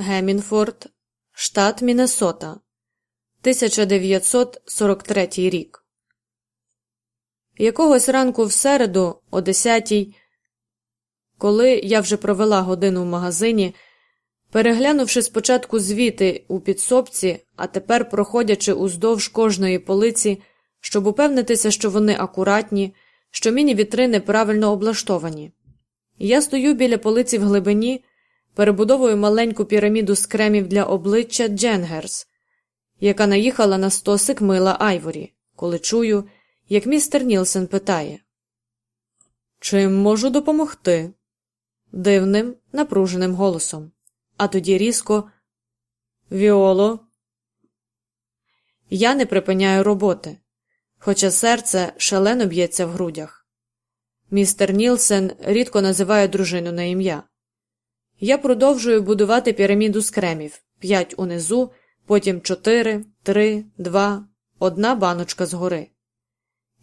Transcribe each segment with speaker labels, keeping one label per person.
Speaker 1: Гемінфорд, штат Міннесота, 1943 рік. Якогось ранку в середу, о 10-й, коли я вже провела годину в магазині, переглянувши спочатку звіти у підсобці, а тепер проходячи уздовж кожної полиці, щоб упевнитися, що вони акуратні, що міні-вітрини правильно облаштовані. Я стою біля полиці в глибині, перебудовую маленьку піраміду з кремів для обличчя Дженгерс, яка наїхала на стосик мила Айворі, коли чую, як містер Нілсен питає Чим можу допомогти? дивним, напруженим голосом. А тоді різко Віоло. Я не припиняю роботи, хоча серце шалено б'ється в грудях. Містер Нілсен рідко називає дружину на ім'я. Я продовжую будувати піраміду з кремів п'ять унизу, потім чотири, три, два, одна баночка згори.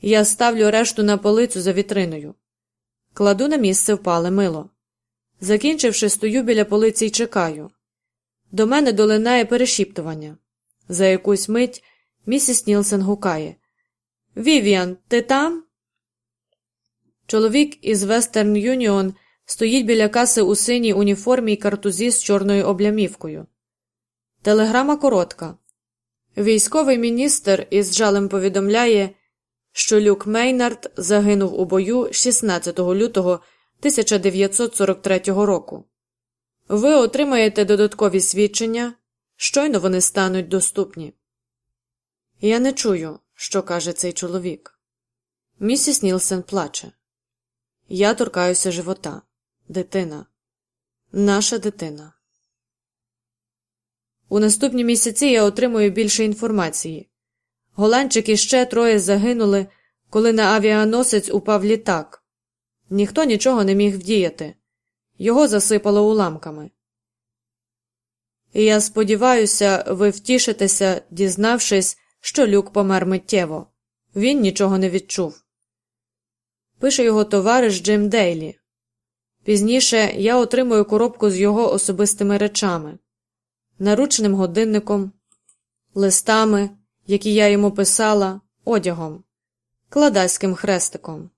Speaker 1: Я ставлю решту на полицю за вітриною. Кладу на місце впале мило. Закінчивши, стою біля полиці й чекаю. До мене долинає перешіптування. За якусь мить місіс Нілсен гукає Вівіан, ти там? Чоловік із Вестерн Юніон стоїть біля каси у синій уніформі й картузі з чорною облямівкою. Телеграма коротка. Військовий міністр із жалем повідомляє, що Люк Мейнард загинув у бою 16 лютого 1943 року. Ви отримаєте додаткові свідчення, щойно вони стануть доступні. Я не чую, що каже цей чоловік. Місіс Нілсен плаче. Я торкаюся живота. Дитина. Наша дитина. У наступні місяці я отримую більше інформації. Голландчик і ще троє загинули, коли на авіаносець упав літак. Ніхто нічого не міг вдіяти. Його засипало уламками. І я сподіваюся, ви втішитеся, дізнавшись, що люк помер миттєво. Він нічого не відчув. Пише його товариш Джим Дейлі. Пізніше я отримую коробку з його особистими речами, наручним годинником, листами, які я йому писала, одягом, кладайським хрестиком.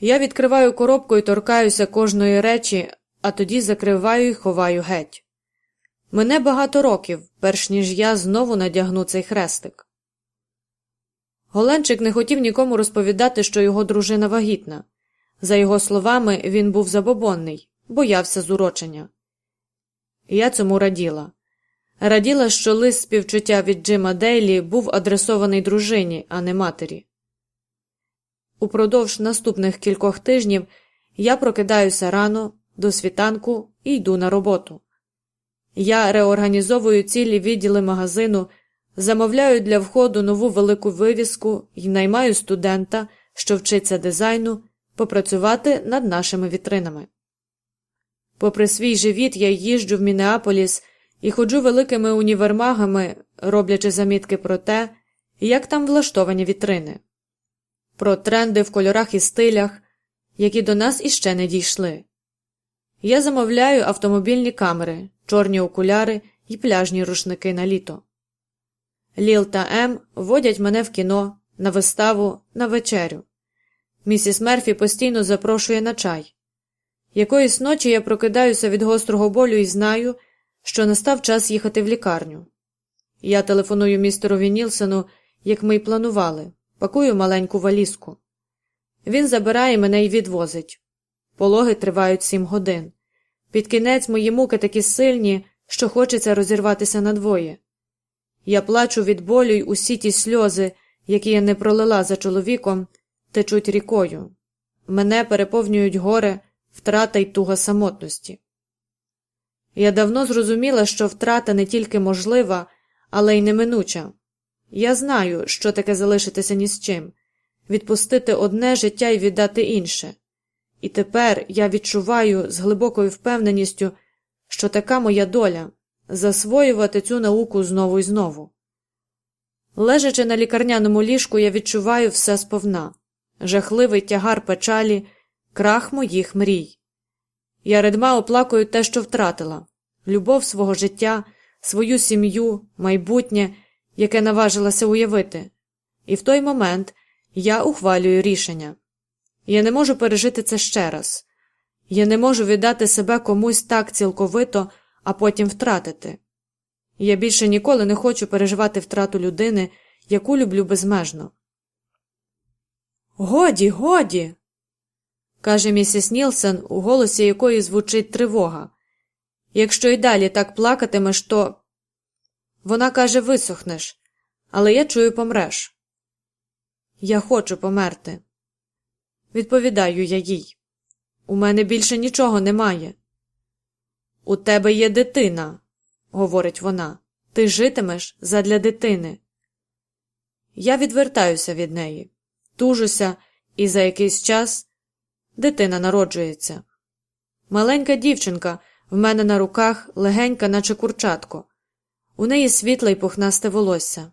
Speaker 1: Я відкриваю коробку і торкаюся кожної речі, а тоді закриваю і ховаю геть. Мене багато років, перш ніж я знову надягну цей хрестик. Голенчик не хотів нікому розповідати, що його дружина вагітна. За його словами, він був забобонний, боявся зурочення. Я цьому раділа. Раділа, що лист співчуття від Джима Дейлі був адресований дружині, а не матері. Упродовж наступних кількох тижнів я прокидаюся рано, до світанку і йду на роботу. Я реорганізовую цілі відділи магазину, замовляю для входу нову велику вивіску і наймаю студента, що вчиться дизайну, попрацювати над нашими вітринами. Попри свій живіт, я їжджу в Мінеаполіс і ходжу великими універмагами, роблячи замітки про те, як там влаштовані вітрини, про тренди в кольорах і стилях, які до нас іще не дійшли. Я замовляю автомобільні камери, чорні окуляри і пляжні рушники на літо. Ліл та Ем водять мене в кіно, на виставу, на вечерю. Місіс Мерфі постійно запрошує на чай. Якоїсь ночі я прокидаюся від гострого болю і знаю, що настав час їхати в лікарню. Я телефоную містерові Нілсену, як ми й планували, пакую маленьку валізку. Він забирає мене і відвозить. Пологи тривають сім годин. Під кінець мої муки такі сильні, що хочеться розірватися надвоє. Я плачу від болю й усі ті сльози, які я не пролила за чоловіком, течуть рікою. Мене переповнюють горе, втрата й туга самотності. Я давно зрозуміла, що втрата не тільки можлива, але й неминуча. Я знаю, що таке залишитися ні з чим, відпустити одне життя і віддати інше. І тепер я відчуваю з глибокою впевненістю, що така моя доля засвоювати цю науку знову і знову. Лежачи на лікарняному ліжку, я відчуваю все сповна жахливий тягар печалі, крах моїх мрій. Я редма оплакую те, що втратила любов свого життя, свою сім'ю, майбутнє, яке наважилася уявити, і в той момент я ухвалюю рішення. Я не можу пережити це ще раз. Я не можу віддати себе комусь так цілковито, а потім втратити. Я більше ніколи не хочу переживати втрату людини, яку люблю безмежно. Годі, годі. каже місіс Нілсен, у голосі якої звучить тривога. Якщо й далі так плакатимеш, то. Вона каже, висохнеш, але я чую, помреш. Я хочу померти. Відповідаю я їй. У мене більше нічого немає. У тебе є дитина, говорить вона. Ти житимеш задля дитини. Я відвертаюся від неї, тужуся, і за якийсь час дитина народжується. Маленька дівчинка в мене на руках легенька, наче курчатко. У неї світле й пухнасте волосся,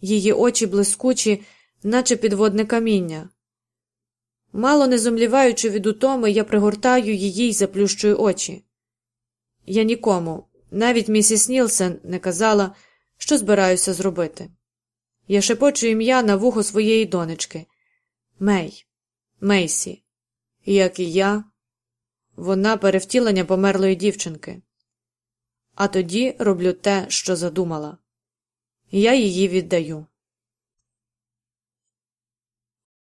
Speaker 1: її очі блискучі, наче підводне каміння. Мало не зумліваючи від утоми, я пригортаю її й заплющую очі. Я нікому, навіть місіс Нілсен, не казала, що збираюся зробити. Я шепочу ім'я на вухо своєї донечки Мей, Мейсі, як і я, вона перевтілення померлої дівчинки. А тоді роблю те, що задумала. Я її віддаю.